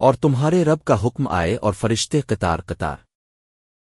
اور تمہارے رب کا حکم آئے اور فرشتے قطار قطار۔